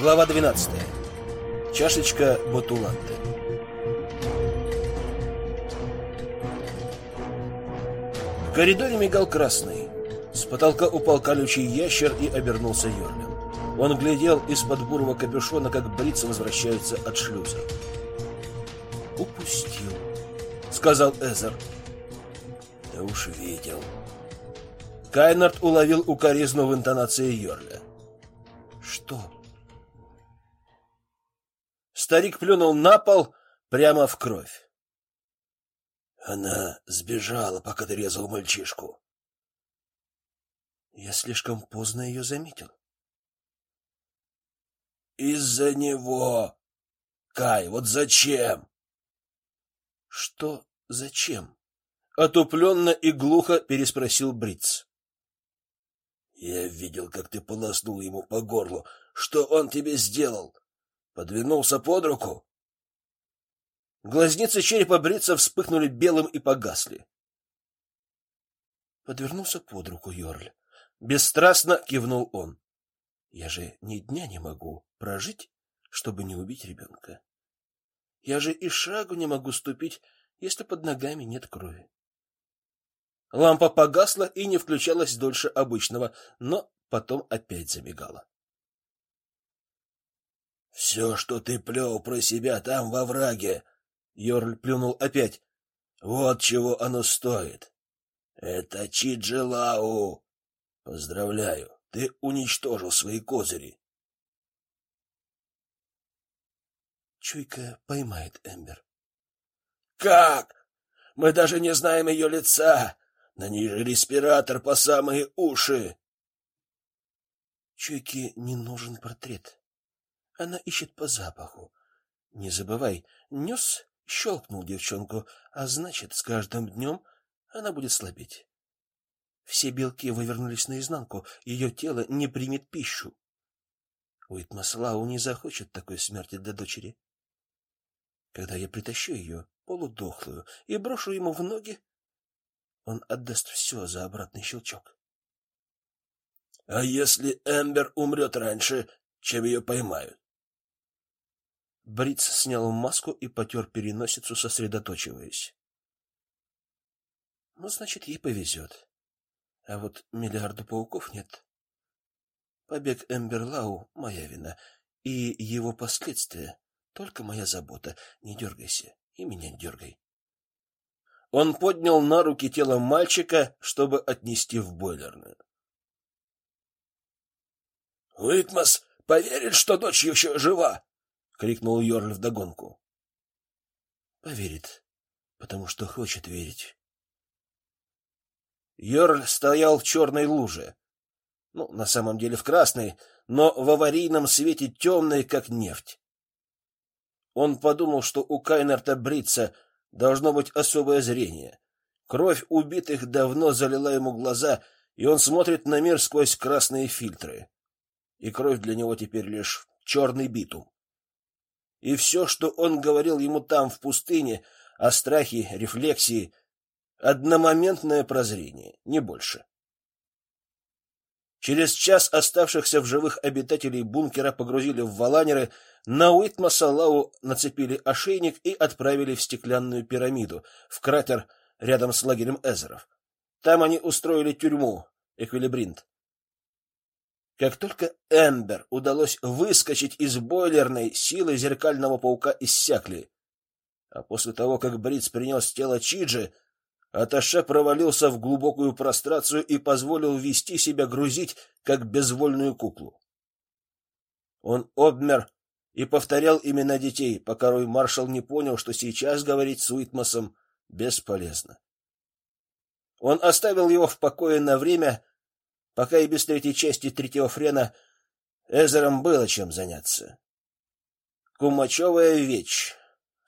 Глава 12. Чашечка Ботуланты. В коридоре мигал красный. С потолка упал колючий ящер и обернулся Йорлем. Он глядел из-под бурого капюшона, как брица возвращается от шлюза. «Упустил», — сказал Эзер. «Да уж видел». Кайнард уловил укоризну в интонации Йорля. «Что?» Старик плюнул на пол прямо в кровь. Она сбежала, пока ты резал мальчишку. Я слишком поздно ее заметил. Из-за него. Кай, вот зачем? Что зачем? Отупленно и глухо переспросил Бриц. Я видел, как ты полоснул ему по горлу. Что он тебе сделал? Подвинулся под руку. Глазницы черепа брица вспыхнули белым и погасли. Подвернулся под руку Йорль. Бесстрастно кивнул он. Я же ни дня не могу прожить, чтобы не убить ребенка. Я же и шагу не могу ступить, если под ногами нет крови. Лампа погасла и не включалась дольше обычного, но потом опять замигала. Все, что ты плел про себя там во враге, Йорль плюнул опять. Вот чего оно стоит. Это Чиджилау. Поздравляю, ты уничтожил свои козыри. Чуйка поймает Эмбер. Как? Мы даже не знаем ее лица. На ней же респиратор по самые уши. Чуйке не нужен портрет. Она ищет по запаху. Не забывай, нес щелкнул девчонку, а значит, с каждым днем она будет слабеть. Все белки вывернулись наизнанку, ее тело не примет пищу. Уитмаслау не захочет такой смерти для дочери. Когда я притащу ее, полудохлую, и брошу ему в ноги, он отдаст все за обратный щелчок. А если Эмбер умрет раньше, чем ее поймают? Бриц снял маску и потер переносицу, сосредоточиваясь. Ну, значит, ей повезет. А вот миллиарда пауков нет. Побег Эмберлау моя вина, и его последствия только моя забота. Не дергайся, и меня не дергай. Он поднял на руки тело мальчика, чтобы отнести в бойлерную. Уитмас поверит, что дочь еще жива, крикнул Йорль вдогонку. Поверит, потому что хочет верить. Йорль стоял в черной луже. Ну, на самом деле в красной, но в аварийном свете темной, как нефть. Он подумал, что у Кайнерта Брица должно быть особое зрение. Кровь убитых давно залила ему глаза, и он смотрит на мир сквозь красные фильтры. И кровь для него теперь лишь черный битум. И все, что он говорил ему там в пустыне о страхе, рефлексии, одномоментное прозрение, не больше. Через час оставшихся в живых обитателей бункера погрузили в валанеры, на Уитмасалау нацепили ошейник и отправили в стеклянную пирамиду, в кратер рядом с лагерем Эзеров. Там они устроили тюрьму, эквилибринт. Как только Эмбер удалось выскочить из бойлерной, силы зеркального паука иссякли. А после того, как Бриц принес тело Чиджи, Аташе провалился в глубокую прострацию и позволил вести себя грузить, как безвольную куклу. Он обмер и повторял имена детей, пока Рой маршал не понял, что сейчас говорить с Уитмасом бесполезно. Он оставил его в покое на время, Пока и без третьей части третьего френа Эзером было чем заняться. Кумачевая вечь.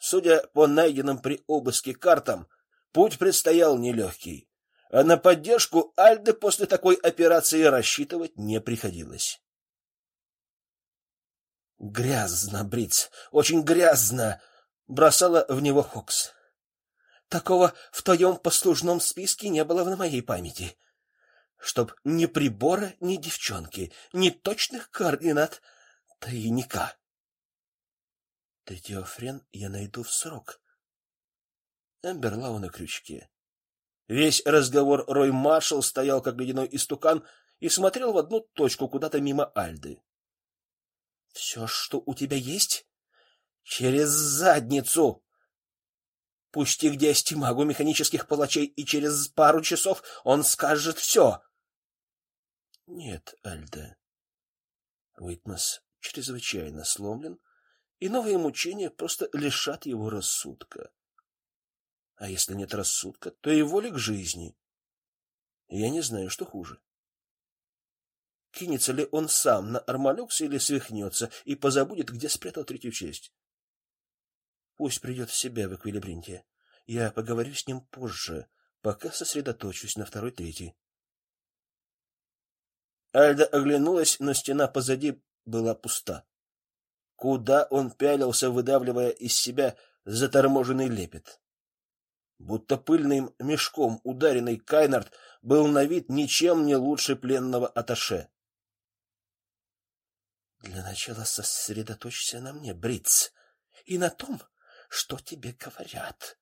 Судя по найденным при обыске картам, путь предстоял нелегкий, а на поддержку Альды после такой операции рассчитывать не приходилось. Грязно, Бриц, очень грязно, бросала в него Хокс. Такого в твоем послужном списке не было на моей памяти чтоб ни прибора, ни девчонки, ни точных координат. тайника. Третьофрен я найду в срок. Эмберлау на крючке. Весь разговор Рой Маршал стоял как ледяной истукан и смотрел в одну точку куда-то мимо Альды. Все, что у тебя есть, через задницу. Пусти к десяти магу механических палачей, и через пару часов он скажет все. Нет, Альда. Уитмас чрезвычайно сломлен, и новые мучения просто лишат его рассудка. А если нет рассудка, то и воли к жизни. Я не знаю, что хуже. Кинется ли он сам на Армалюкс или свихнется и позабудет, где спрятал третью часть? Пусть придет в себя в эквилибринте. Я поговорю с ним позже, пока сосредоточусь на второй третьей. Альда оглянулась, но стена позади была пуста. Куда он пялился, выдавливая из себя заторможенный лепет? Будто пыльным мешком ударенный Кайнард был на вид ничем не лучше пленного аташе. Для начала сосредоточься на мне, Бриц, и на том, что тебе говорят.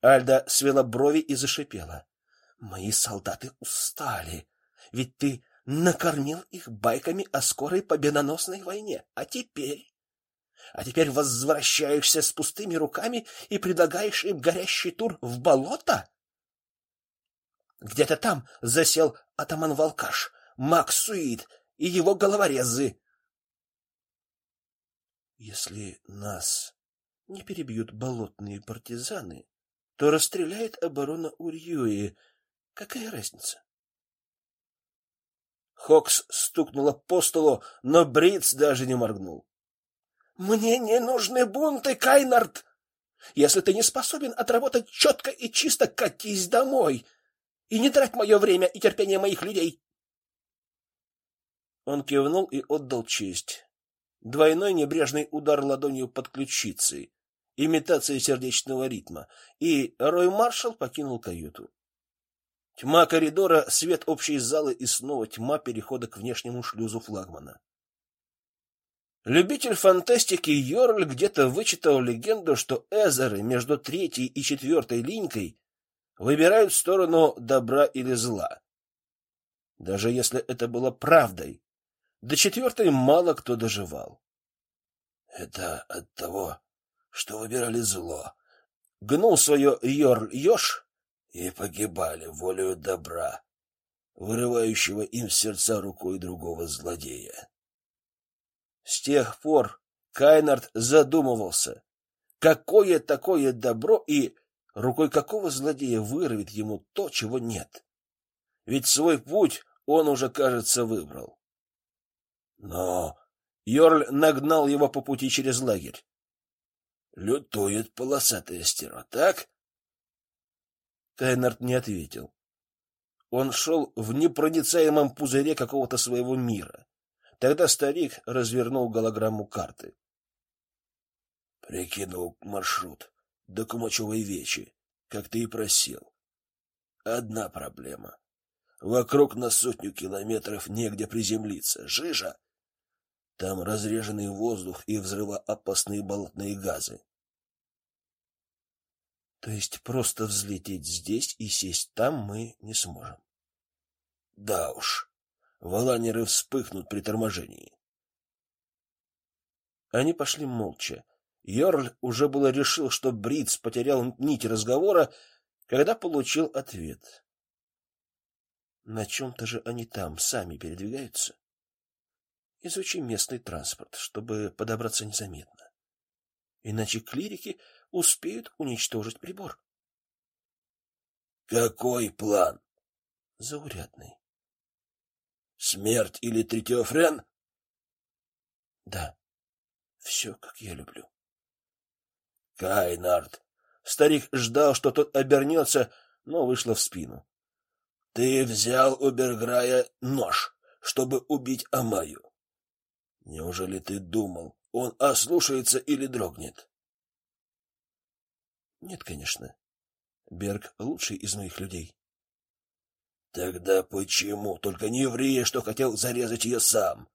Альда свела брови и зашипела. Мои солдаты устали, ведь ты накормил их байками о скорой победоносной войне. А теперь а теперь возвращаешься с пустыми руками и предлагаешь им горящий тур в болото? Где-то там засел атаман Волкаш, Максуид и его головорезы. Если нас не перебьют болотные партизаны, то расстреляет оборона Урьюи. Какая разница? Хокс стукнула по столу, но Бриц даже не моргнул. Мне не нужны бунты, Кайнард. Если ты не способен отработать четко и чисто, катись домой и не трать мое время и терпение моих людей. Он кивнул и отдал честь. Двойной небрежный удар ладонью под ключицей, имитация сердечного ритма, и Рой Маршал покинул каюту. Тьма коридора, свет общей залы и снова тьма перехода к внешнему шлюзу флагмана. Любитель фантастики Йорль где-то вычитал легенду, что эзеры между третьей и четвертой линькой выбирают сторону добра или зла. Даже если это было правдой, до четвертой мало кто доживал. Это от того, что выбирали зло. Гнул свое Йорль Йош и погибали волею добра, вырывающего им в сердца рукой другого злодея. С тех пор Кайнард задумывался, какое такое добро и рукой какого злодея вырвет ему то, чего нет. Ведь свой путь он уже, кажется, выбрал. Но Йорль нагнал его по пути через лагерь. Лютует полосатая стерва, так? Кайнард не ответил. Он шел в непроницаемом пузыре какого-то своего мира. Тогда старик развернул голограмму карты. Прикинул маршрут до Кумачевой вечи, как ты и просил. Одна проблема. Вокруг на сотню километров негде приземлиться. Жижа. Там разреженный воздух и взрывоопасные болотные газы. То есть просто взлететь здесь и сесть там мы не сможем. Да уж. Валанеры вспыхнут при торможении. Они пошли молча. Йорль уже было решил, что Бриц потерял нить разговора, когда получил ответ. На чем-то же они там сами передвигаются. Изучи местный транспорт, чтобы подобраться незаметно. Иначе клирики успеют уничтожить прибор. Какой план? Заурядный. Смерть или третьофрен? Да. Все, как я люблю. Кайнард. Старик ждал, что тот обернется, но вышло в спину. Ты взял у Берграя нож, чтобы убить Амаю. Неужели ты думал, он ослушается или дрогнет? Нет, конечно. Берг лучший из моих людей. Тогда почему только не еврея, что хотел зарезать ее сам?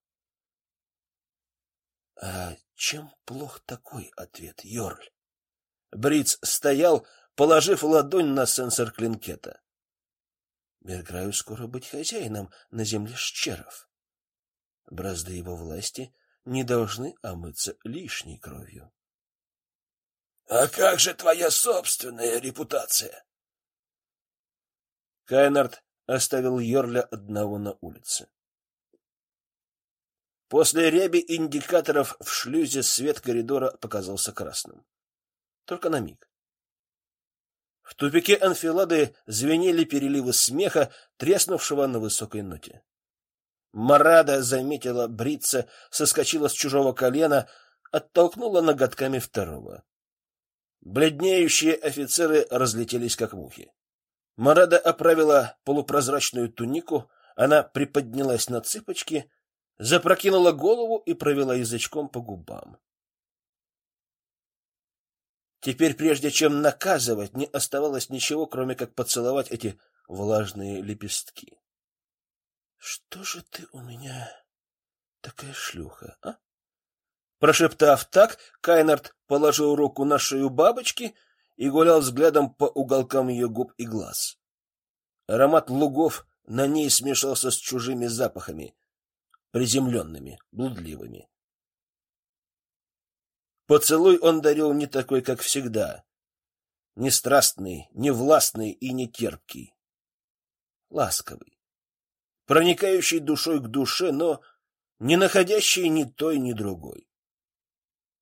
А чем плох такой ответ, Йорль? Бриц стоял, положив ладонь на сенсор клинкета. Берграю скоро быть хозяином на земле Щеров. Бразды его власти не должны омыться лишней кровью. А как же твоя собственная репутация? Кайнард оставил Йорля одного на улице. После ряби индикаторов в шлюзе свет коридора показался красным. Только на миг. В тупике анфилады звенели переливы смеха, треснувшего на высокой ноте. Марада заметила брица, соскочила с чужого колена, оттолкнула ноготками второго. Бледнеющие офицеры разлетелись как мухи. Марада оправила полупрозрачную тунику, она приподнялась на цыпочки, запрокинула голову и провела язычком по губам. Теперь, прежде чем наказывать, не оставалось ничего, кроме как поцеловать эти влажные лепестки. Что же ты у меня такая шлюха, а? Прошептав так, Кайнард положил руку на шею бабочки и гулял взглядом по уголкам ее губ и глаз. Аромат лугов на ней смешался с чужими запахами, приземленными, блудливыми. Поцелуй он дарил не такой, как всегда. Не страстный, не властный и не терпкий. Ласковый. Проникающий душой к душе, но не находящий ни той, ни другой.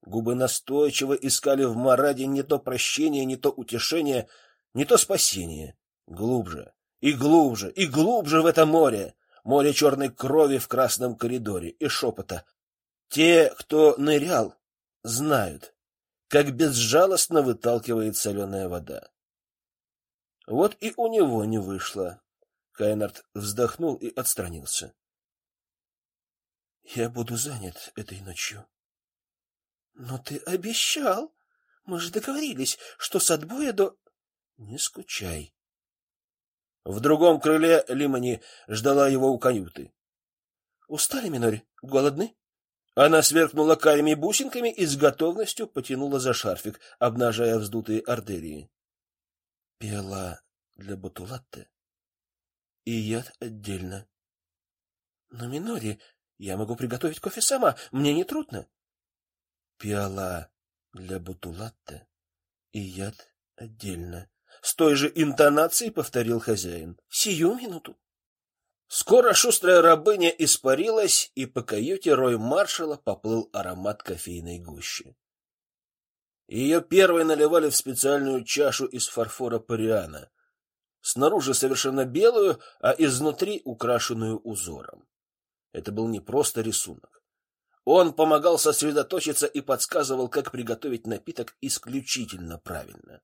Губы настойчиво искали в Мараде не то прощение, не то утешение, не то спасение. Глубже, и глубже, и глубже в это море. Море черной крови в красном коридоре и шепота. Те, кто нырял, знают, как безжалостно выталкивает соленая вода. Вот и у него не вышло. Кайнард вздохнул и отстранился. Я буду занят этой ночью. Но ты обещал. Мы же договорились, что с отбоя до Не скучай. В другом крыле Лимани ждала его у каюты. Устали, Минори? Голодны? Она сверкнула карими бусинками и с готовностью потянула за шарфик, обнажая вздутые артерии. Пила для Бутулатте и яд отдельно. Но Минори, я могу приготовить кофе сама, мне не трудно пиала для бутулатте и яд отдельно. С той же интонацией повторил хозяин. Сию минуту. Скоро шустрая рабыня испарилась, и по каюте Рой маршала поплыл аромат кофейной гущи. Ее первой наливали в специальную чашу из фарфора Париана, снаружи совершенно белую, а изнутри украшенную узором. Это был не просто рисунок. Он помогал сосредоточиться и подсказывал, как приготовить напиток исключительно правильно.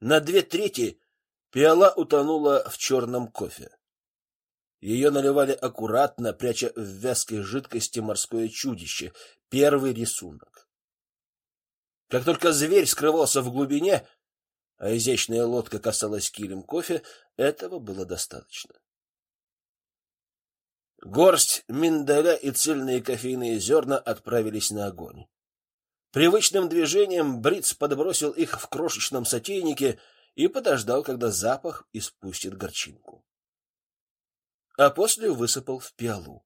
На две трети пиала утонула в черном кофе. Ее наливали аккуратно, пряча в вязкой жидкости морское чудище, первый рисунок. Как только зверь скрывался в глубине, а изящная лодка касалась килем кофе, этого было достаточно. Горсть миндаля и цельные кофейные зерна отправились на огонь. Привычным движением Бриц подбросил их в крошечном сотейнике и подождал, когда запах испустит горчинку. А после высыпал в пиалу.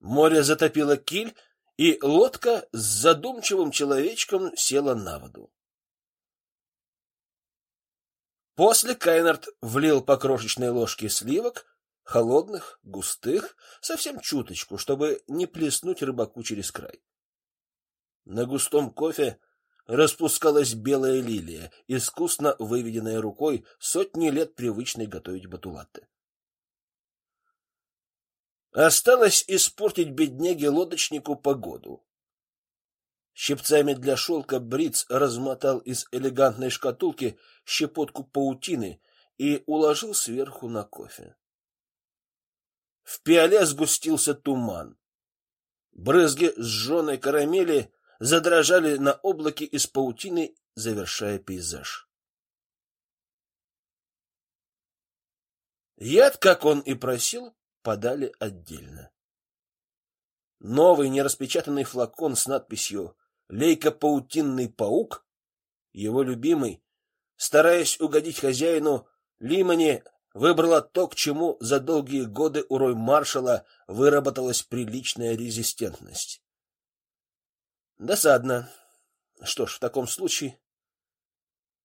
Море затопило киль, и лодка с задумчивым человечком села на воду. После Кайнард влил по крошечной ложке сливок, холодных, густых, совсем чуточку, чтобы не плеснуть рыбаку через край. На густом кофе распускалась белая лилия, искусно выведенная рукой сотни лет привычной готовить батулатты. Осталось испортить бедняге-лодочнику погоду. Щипцами для шелка Бриц размотал из элегантной шкатулки щепотку паутины и уложил сверху на кофе. В пиале сгустился туман. Брызги сжженной карамели задрожали на облаке из паутины, завершая пейзаж. Яд, как он и просил, подали отдельно. Новый нераспечатанный флакон с надписью «Лейкопаутинный паук», его любимый, стараясь угодить хозяину, Лимани выбрала то, к чему за долгие годы у Рой Маршала выработалась приличная резистентность. Досадно. Что ж, в таком случае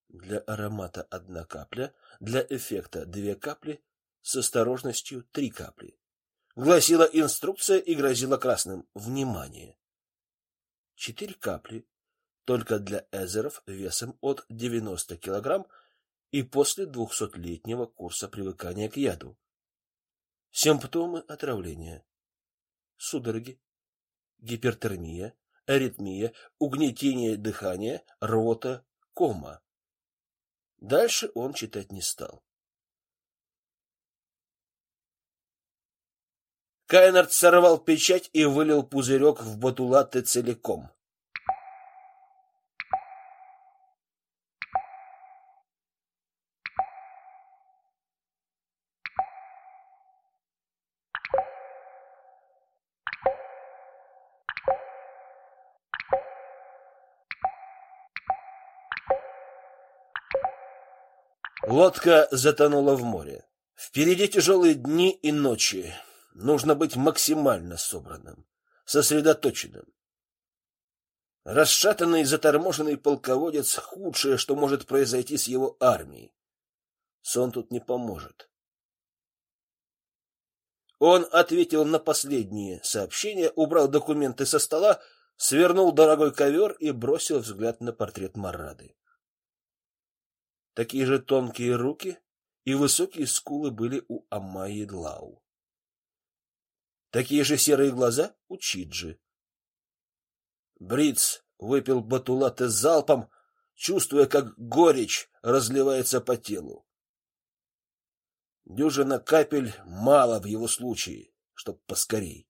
для аромата одна капля, для эффекта две капли, с осторожностью три капли. Гласила инструкция и грозила красным: внимание. Четыре капли только для эзеров весом от 90 килограмм и после двухсотлетнего курса привыкания к яду. Симптомы отравления: судороги, гипертермия, аритмия, угнетение дыхания, рвота, кома. Дальше он читать не стал. Кайнард сорвал печать и вылил пузырек в батулаты целиком. Лодка затонула в море. Впереди тяжелые дни и ночи. Нужно быть максимально собранным, сосредоточенным. Расшатанный и заторможенный полководец худшее, что может произойти с его армией. Сон тут не поможет. Он ответил на последние сообщения, убрал документы со стола, свернул дорогой ковер и бросил взгляд на портрет Марады. Такие же тонкие руки и высокие скулы были у Амайи Длау. Такие же серые глаза у Чиджи. Бриц выпил батулаты залпом, чувствуя, как горечь разливается по телу. Дюжина капель мало в его случае, чтоб поскорей.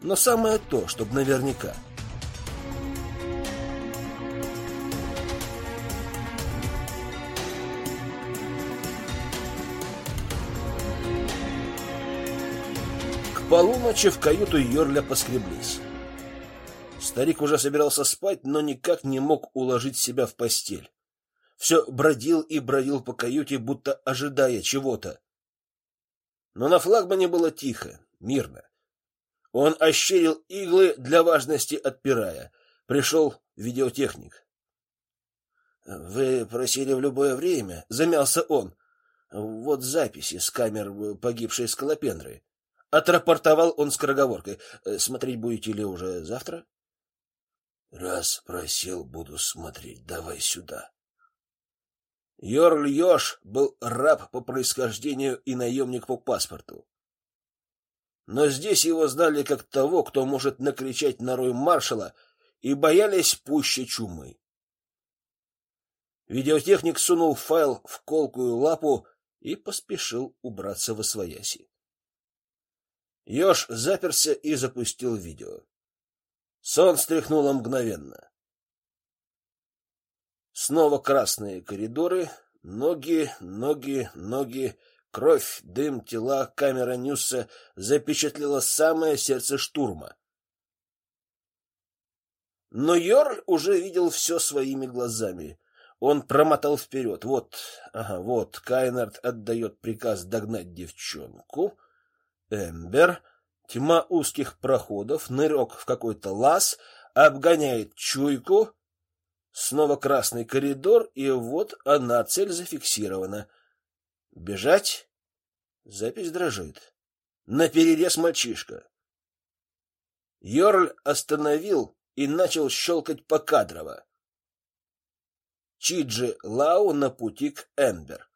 Но самое то, чтоб наверняка — полуночи в каюту Йорля поскреблись. Старик уже собирался спать, но никак не мог уложить себя в постель. Все бродил и бродил по каюте, будто ожидая чего-то. Но на флагмане было тихо, мирно. Он ощерил иглы для важности, отпирая. Пришел видеотехник. Вы просили в любое время, замялся он. Вот записи с камер погибшей скалопендры. Отрапортовал он скороговоркой. «Э, смотреть будете ли уже завтра? Раз просил, буду смотреть. Давай сюда. Йорль Йош был раб по происхождению и наемник по паспорту. Но здесь его знали как того, кто может накричать на рой маршала, и боялись пуще чумы. Видеотехник сунул файл в колкую лапу и поспешил убраться во свояси. Ёж заперся и запустил видео. Сон стряхнуло мгновенно. Снова красные коридоры, ноги, ноги, ноги, кровь, дым, тела, камера Ньюса запечатлела самое сердце штурма. Но Йорль уже видел все своими глазами. Он промотал вперед. Вот, ага, вот Кайнард отдает приказ догнать девчонку. Эмбер, тьма узких проходов, нырок в какой-то лаз, обгоняет чуйку, снова красный коридор, и вот она, цель зафиксирована. Бежать? Запись дрожит. На перерез мальчишка. Йорль остановил и начал щелкать по кадрово. Чиджи Лау на пути к Эмбер.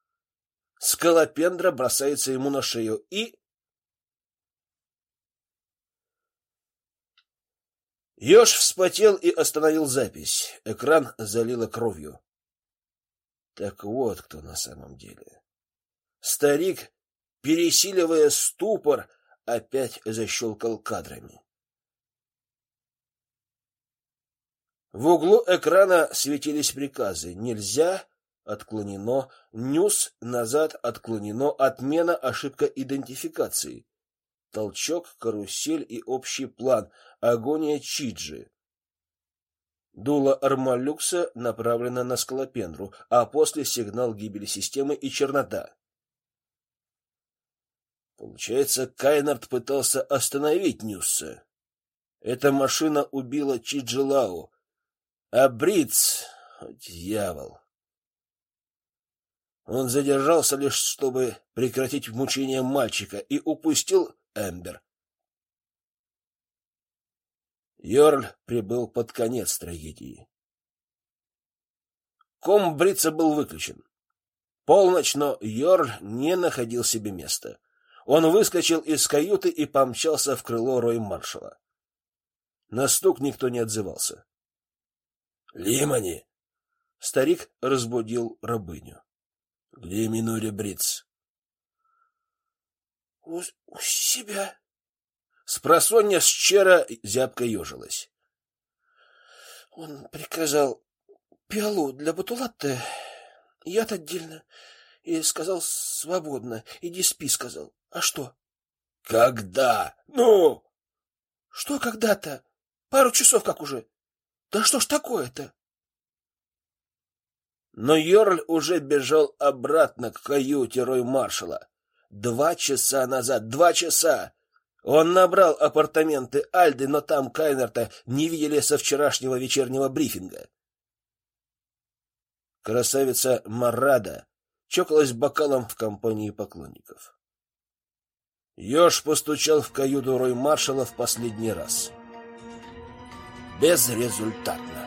Скалопендра бросается ему на шею и Ёж вспотел и остановил запись. Экран залило кровью. Так вот кто на самом деле. Старик, пересиливая ступор, опять защелкал кадрами. В углу экрана светились приказы: нельзя, отклонено, нюс назад отклонено, отмена ошибка идентификации. Толчок, карусель и общий план агония Чиджи. Дуло Армалюкса направлено на скалопендру, а после сигнал гибели системы и чернота. Получается, Кайнард пытался остановить Ньюса. Эта машина убила Чиджилау, а Бриц, дьявол. Он задержался лишь, чтобы прекратить мучения мальчика, и упустил Эмбер. Йорль прибыл под конец трагедии. Ком Брица был выключен. Полночь, но Йорль не находил себе места. Он выскочил из каюты и помчался в крыло рой-маршала. На стук никто не отзывался. «Лимони!» Старик разбудил рабыню. «Где Минури Бриц?» «У, у себя», Спросонья с вчера зябко ежилась. Он приказал пиалу для батулатты, яд отдельно, и сказал свободно. Иди спи, сказал. А что? Когда? Ну? Что когда-то? Пару часов как уже. Да что ж такое-то? Но Йорль уже бежал обратно к каюте рой-маршала. Два часа назад, два часа! Он набрал апартаменты Альды, но там Кайнерта не видели со вчерашнего вечернего брифинга. Красавица Марада чокалась бокалом в компании поклонников. Ёж постучал в каюту рой-маршала в последний раз. Безрезультатно.